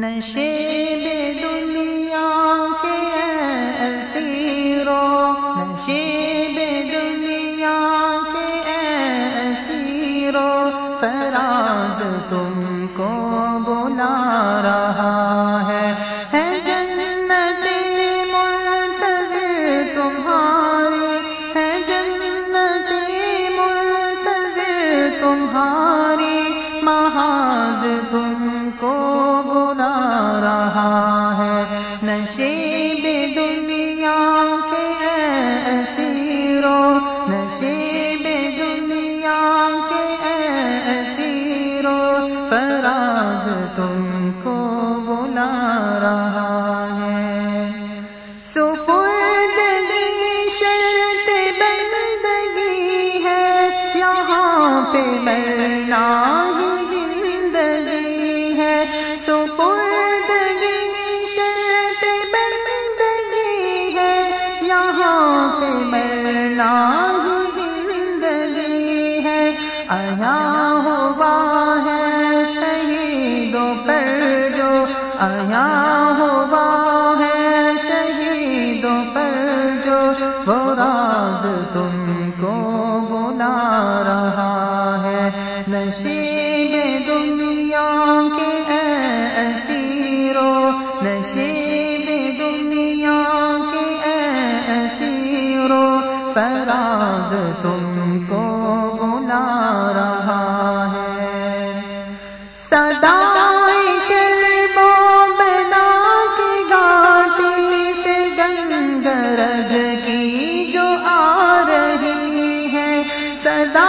نشیب دنیا کے اسیرو نشیب دنیا کے اسیرو فراز تم کو بلا رہا۔ آیا ہوا ہے شہیدوں پر جو آیا ہوا ہے شہیدوں پر جو وہ راز تم کو بلا رہا ہے۔ نشیب دنیا کے اے اسیرو، نشیب دنیا کے اے اسیرو، فراز تم سدا کربو بنا کی گاٹی سے گنگرج کی جو آ رہی ہے۔ سزا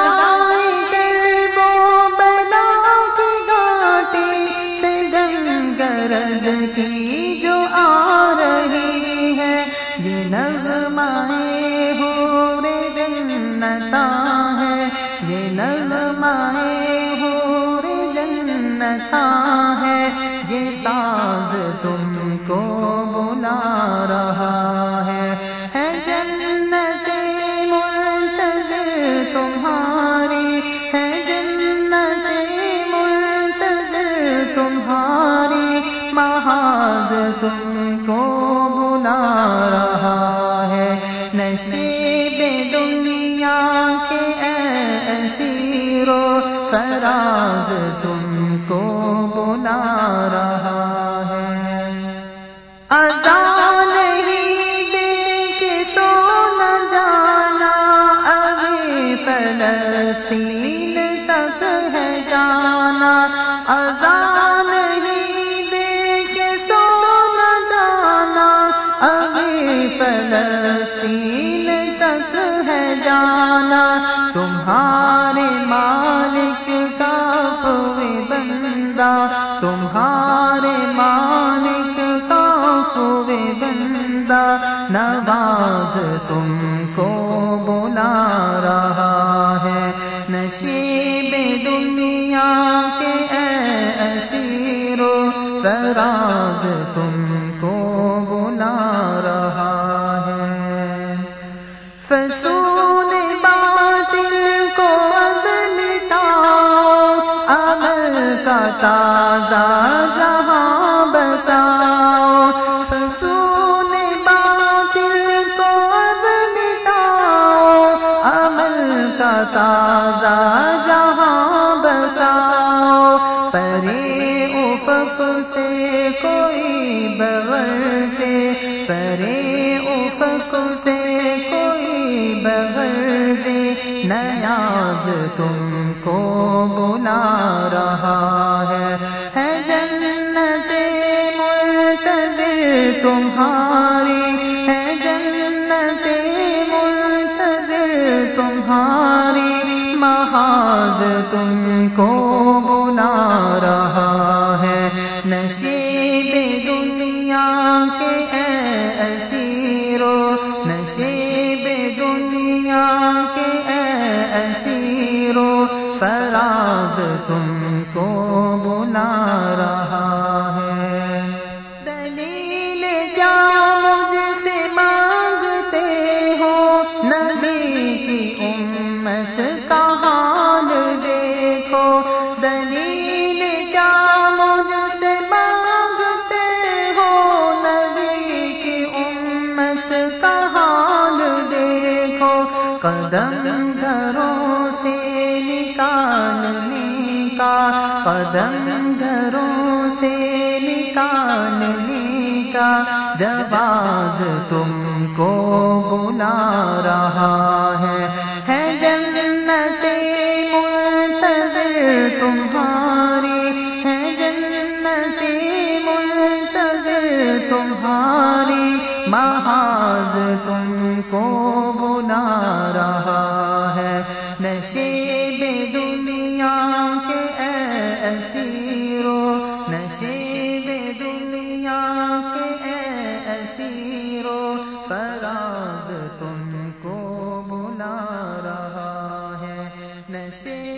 کربو بنا کی گاٹی سے گنگرج کی جو آ رہی ہے۔ یہ نغمائے ہو رے جنتا ہے یہ نغمائے جنتا ہے یہ ساز تم کو فراز تم کو بلا رہا۔ بندہ تمہارے مالک کا فوی بندہ، نواز تم کو بلا رہا ہے۔ نشیب دنیا کے اے اسیرو، فراز تم کو بلا رہا ہے۔ فسون تازہ جہاں بساؤ، فسون باطل کو اب مٹاؤ، عمل کا تازہ جہاں بساؤ پرے افق سے کوئی بغیر سے پرے افق سے کوئی بغیر سے نیاز تم کو بلا رہا ہے۔ ہے جنت منتظر تمہاری۔ ہے جنت منتظر تمہاری۔ محاذ تم کو بلا رہا ہے۔ نشیب تم کو بلا رہا قدم گھروں سے نکالنے کا، قدم گھروں سے نکالنے کا جواز تم کو بلا رہا ہے ہے جنت منتظر تمہاری، ہے جنت منتظر تمہاری محاذ تم کو نشیب دنیا کے اے اسیرو نشیب دنیا کے اے اسیرو فراز تم کو بلا رہا ہے۔ نشیب